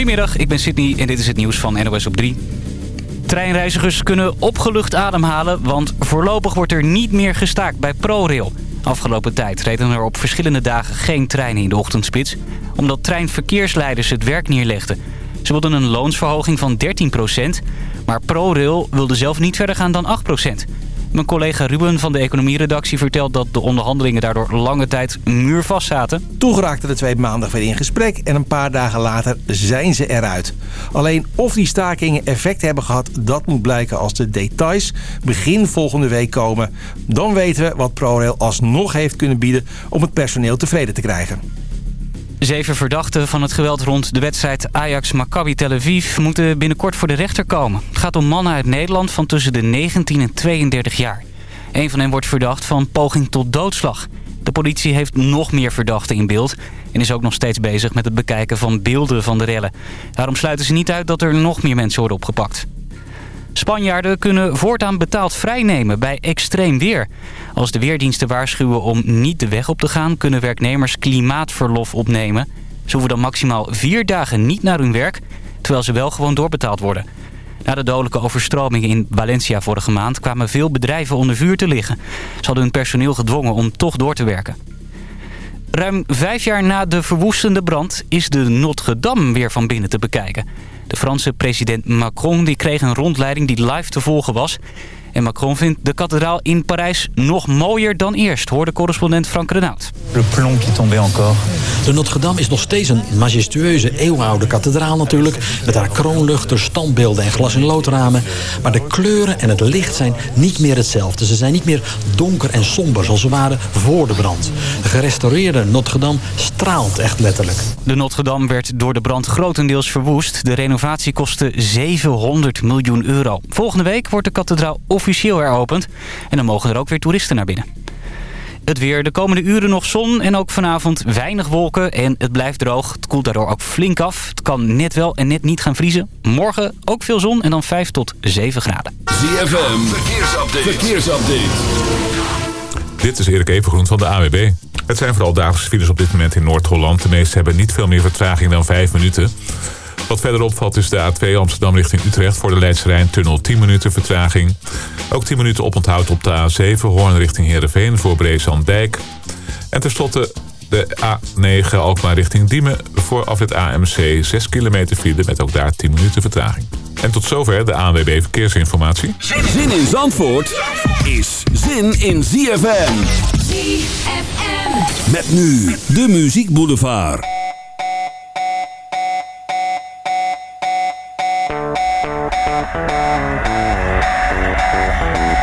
Goedemiddag, ik ben Sydney en dit is het nieuws van NOS op 3. Treinreizigers kunnen opgelucht ademhalen, want voorlopig wordt er niet meer gestaakt bij ProRail. Afgelopen tijd reden er op verschillende dagen geen treinen in de ochtendspits... omdat treinverkeersleiders het werk neerlegden. Ze wilden een loonsverhoging van 13% maar ProRail wilde zelf niet verder gaan dan 8 mijn collega Ruben van de economieredactie vertelt dat de onderhandelingen daardoor lange tijd muurvast zaten. Toen raakten de twee maandag weer in gesprek en een paar dagen later zijn ze eruit. Alleen of die stakingen effect hebben gehad, dat moet blijken als de details begin volgende week komen. Dan weten we wat ProRail alsnog heeft kunnen bieden om het personeel tevreden te krijgen. Zeven verdachten van het geweld rond de wedstrijd Ajax-Maccabi Tel Aviv moeten binnenkort voor de rechter komen. Het gaat om mannen uit Nederland van tussen de 19 en 32 jaar. Een van hen wordt verdacht van poging tot doodslag. De politie heeft nog meer verdachten in beeld en is ook nog steeds bezig met het bekijken van beelden van de rellen. Daarom sluiten ze niet uit dat er nog meer mensen worden opgepakt. Spanjaarden kunnen voortaan betaald vrijnemen bij extreem weer. Als de weerdiensten waarschuwen om niet de weg op te gaan... kunnen werknemers klimaatverlof opnemen. Ze hoeven dan maximaal vier dagen niet naar hun werk... terwijl ze wel gewoon doorbetaald worden. Na de dodelijke overstromingen in Valencia vorige maand... kwamen veel bedrijven onder vuur te liggen. Ze hadden hun personeel gedwongen om toch door te werken. Ruim vijf jaar na de verwoestende brand is de Notre Dame weer van binnen te bekijken. De Franse president Macron die kreeg een rondleiding die live te volgen was. En Macron vindt de kathedraal in Parijs nog mooier dan eerst, hoorde correspondent Frank Renaud. Le plomb qui tombait encore. De Notre-Dame is nog steeds een majestueuze, eeuwenoude kathedraal natuurlijk... met haar kroonluchters, standbeelden en glas- en loodramen. Maar de kleuren en het licht zijn niet meer hetzelfde. Ze zijn niet meer donker en somber zoals ze waren voor de brand. De gerestaureerde Notre-Dame straalt echt letterlijk. De Notre-Dame werd door de brand grotendeels verwoest. De renovatie kostte 700 miljoen euro. Volgende week wordt de kathedraal officieel heropend. En dan mogen er ook weer toeristen naar binnen. Het weer. De komende uren nog zon en ook vanavond weinig wolken. En het blijft droog. Het koelt daardoor ook flink af. Het kan net wel en net niet gaan vriezen. Morgen ook veel zon en dan 5 tot 7 graden. ZFM. Verkeersupdate. Verkeersupdate. Dit is Erik Evengroen van de AWB. Het zijn vooral dagelijkse files op dit moment in Noord-Holland. De meeste hebben niet veel meer vertraging dan 5 minuten. Wat verder opvalt is de A2 Amsterdam richting Utrecht... voor de Leidse Rijn tunnel 10 minuten vertraging. Ook 10 minuten oponthoud op de A7 Hoorn richting Heerenveen voor Breesand-Dijk. En tenslotte de A9 Alkmaar richting Diemen voor afrit AMC 6 kilometer file... met ook daar 10 minuten vertraging. En tot zover de ANWB Verkeersinformatie. Zin in Zandvoort is zin in ZFM. ZFM. Met nu de Muziek Boulevard. Thank you.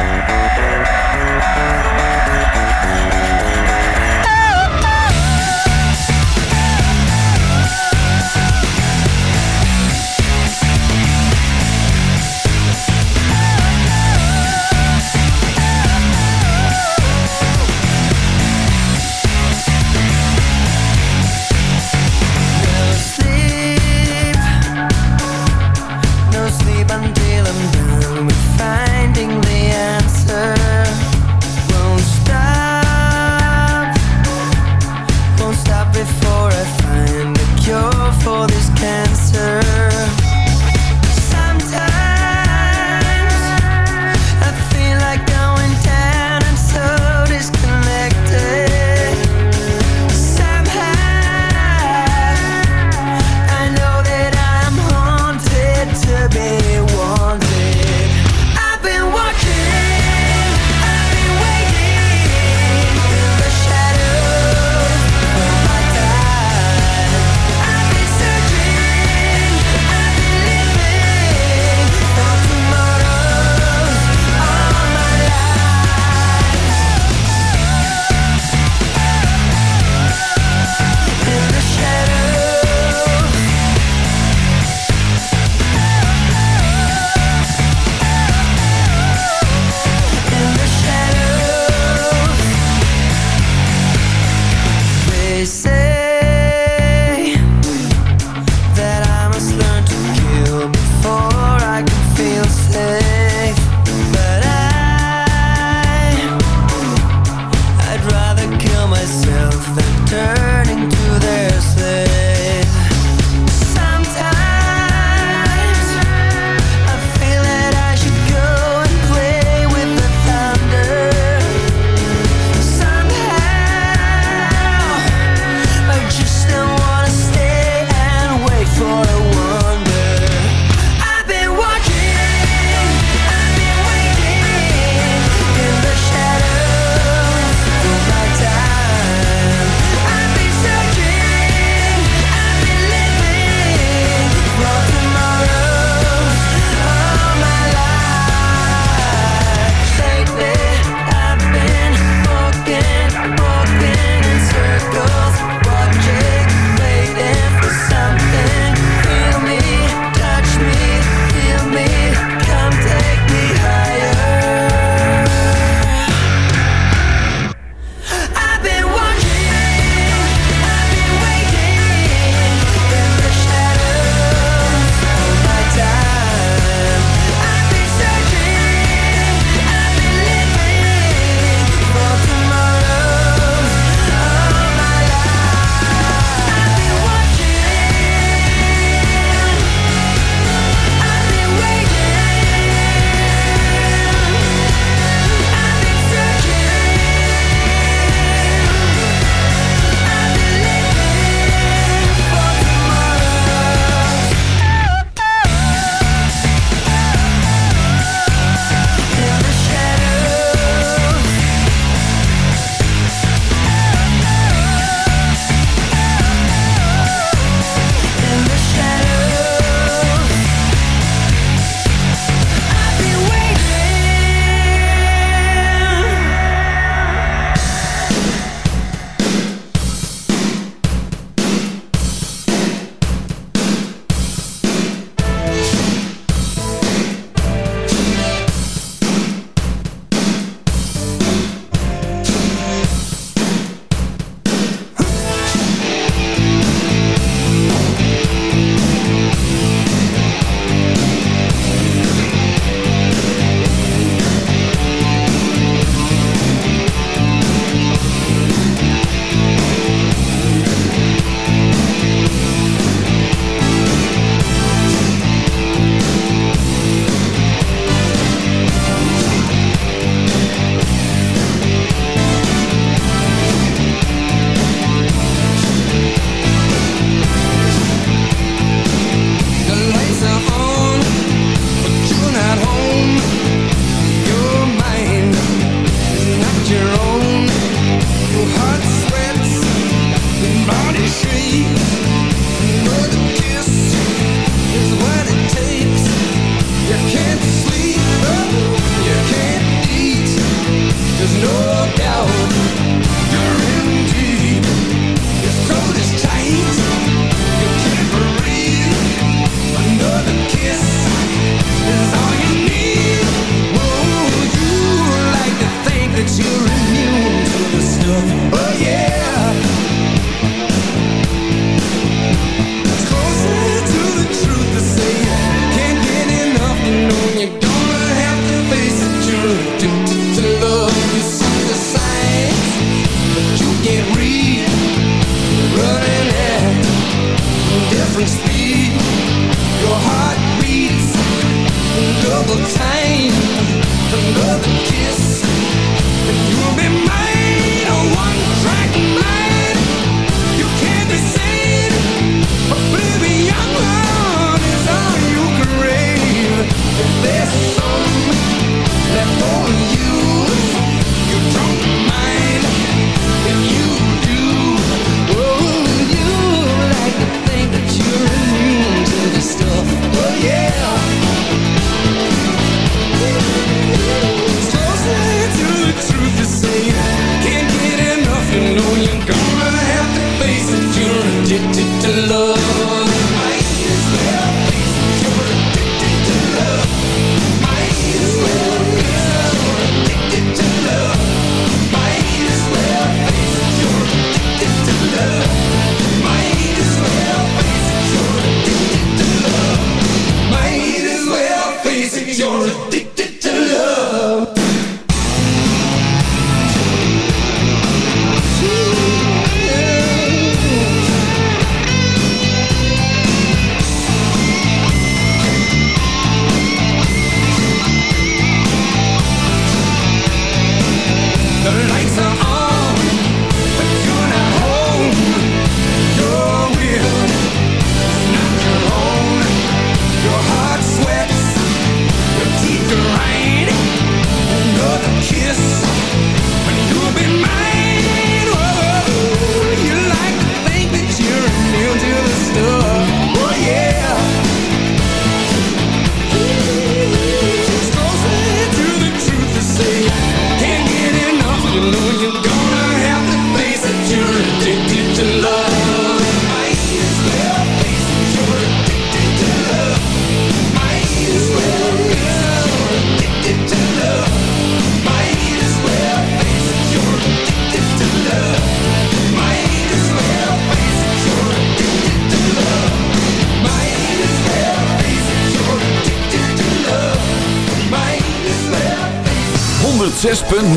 this cancer.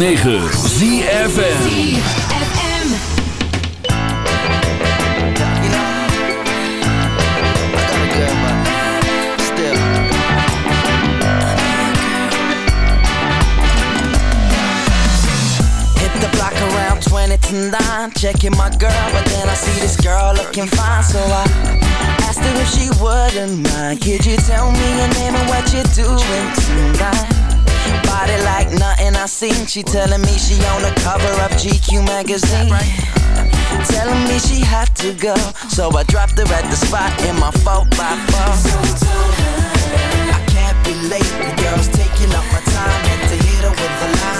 106.9 ZFN nine, checking my girl, but then I see this girl looking fine, so I asked her if she wouldn't mind. Could you tell me your name and what you're doing tonight? Body like nothing I seen. She telling me she on the cover of GQ magazine. Telling me she had to go, so I dropped her at the spot in my fault by four. I can't be late, the girl's taking up my time, had to hit her with a line.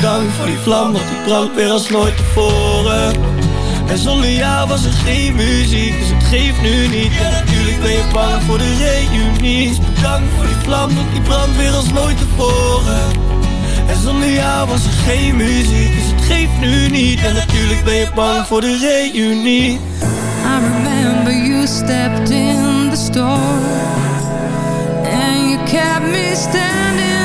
Bedankt voor die vlam, want die brandt weer als nooit tevoren. En zonder jou was er geen muziek, dus het geeft nu niet. En natuurlijk ben je bang voor de reunies. Bedankt voor die vlam, want die brandt weer als nooit tevoren. En zonder jou was er geen muziek, dus het geeft nu niet. En natuurlijk ben je bang voor de reunie. I remember you stepped in the store. And you kept me standing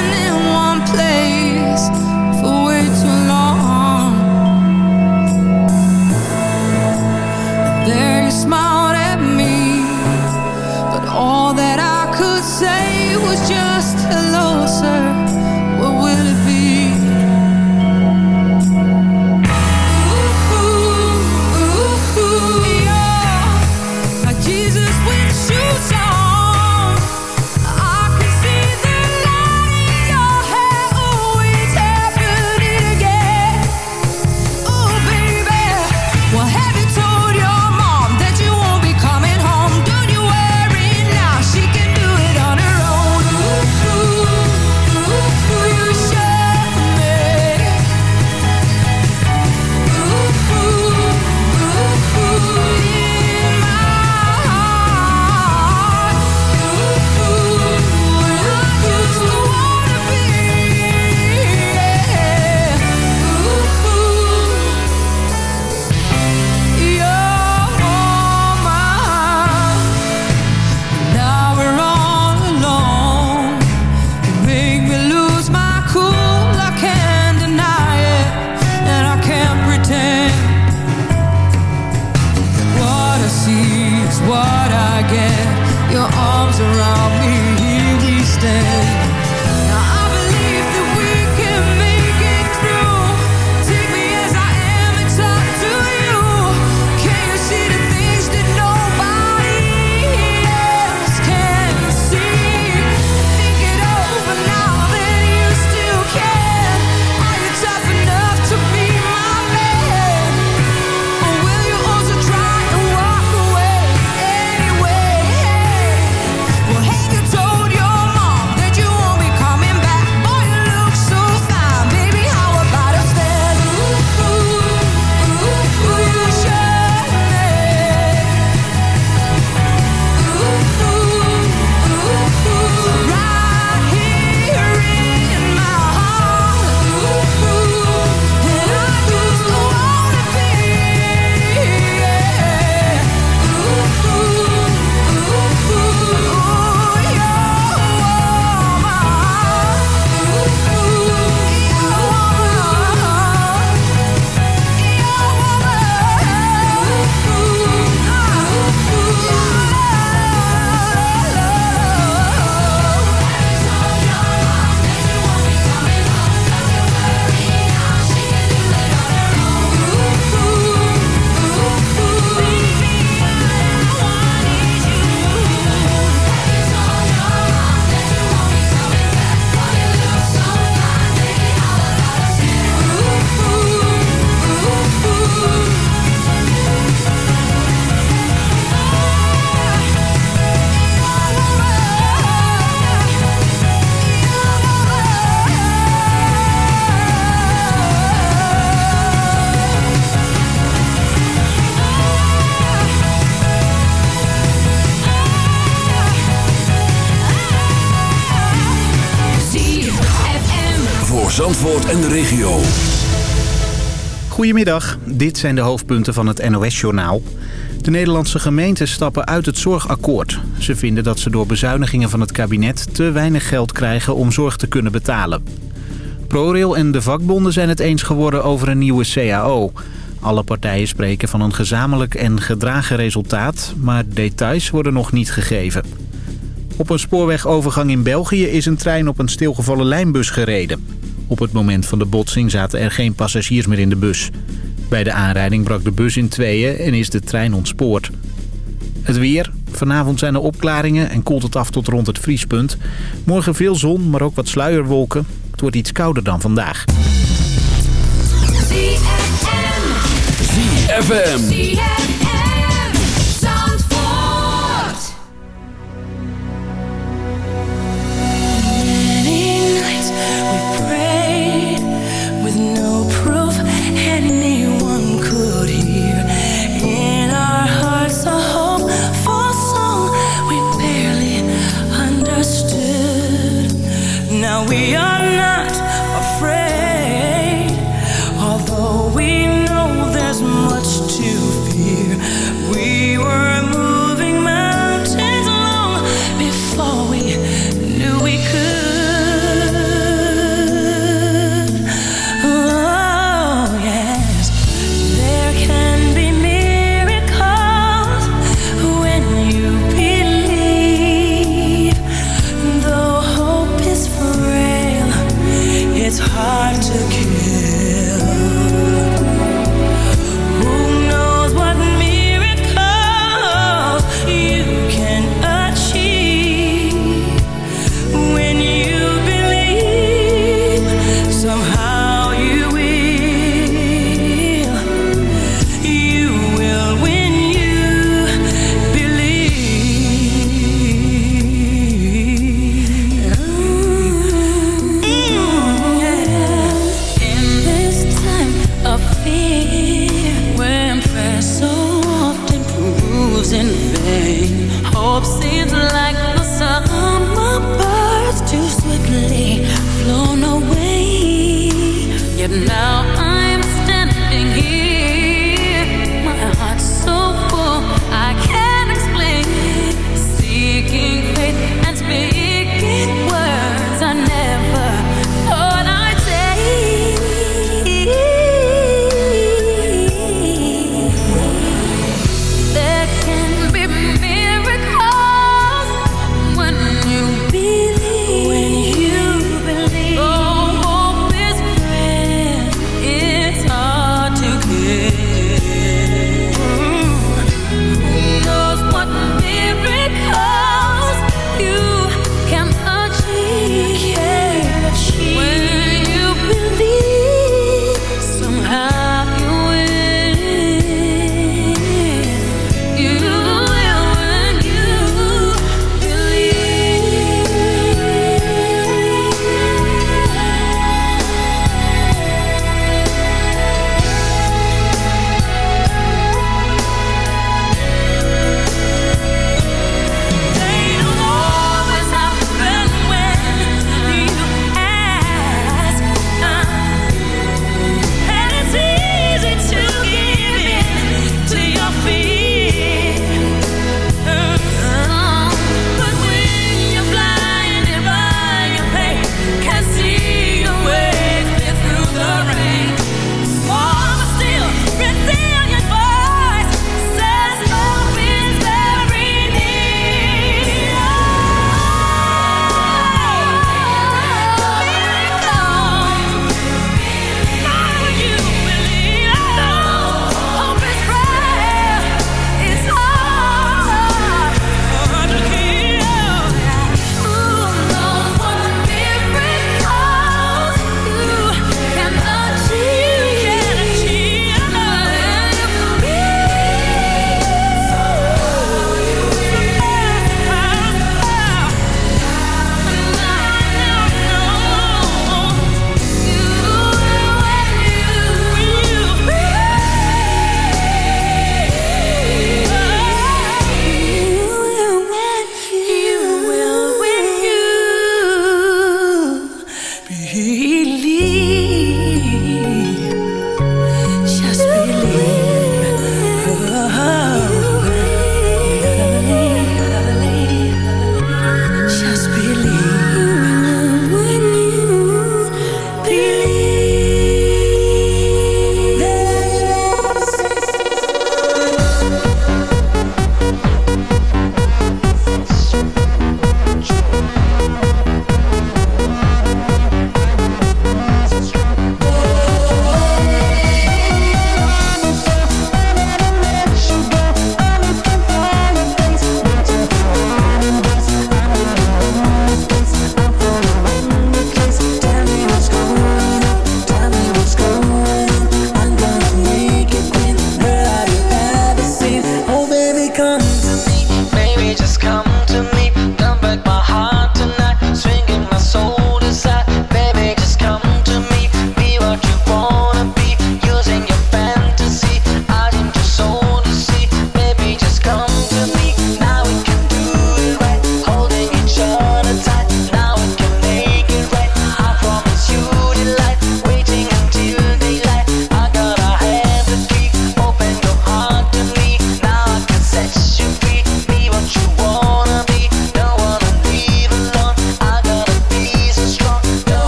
There you smiled at me. But all that I could say was just Hello sir, Goedemiddag, dit zijn de hoofdpunten van het NOS-journaal. De Nederlandse gemeenten stappen uit het zorgakkoord. Ze vinden dat ze door bezuinigingen van het kabinet te weinig geld krijgen om zorg te kunnen betalen. ProRail en de vakbonden zijn het eens geworden over een nieuwe CAO. Alle partijen spreken van een gezamenlijk en gedragen resultaat, maar details worden nog niet gegeven. Op een spoorwegovergang in België is een trein op een stilgevallen lijnbus gereden. Op het moment van de botsing zaten er geen passagiers meer in de bus. Bij de aanrijding brak de bus in tweeën en is de trein ontspoord. Het weer. Vanavond zijn er opklaringen en koelt het af tot rond het vriespunt. Morgen veel zon, maar ook wat sluierwolken. Het wordt iets kouder dan vandaag. ZFM. now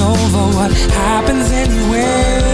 over what happens anyway.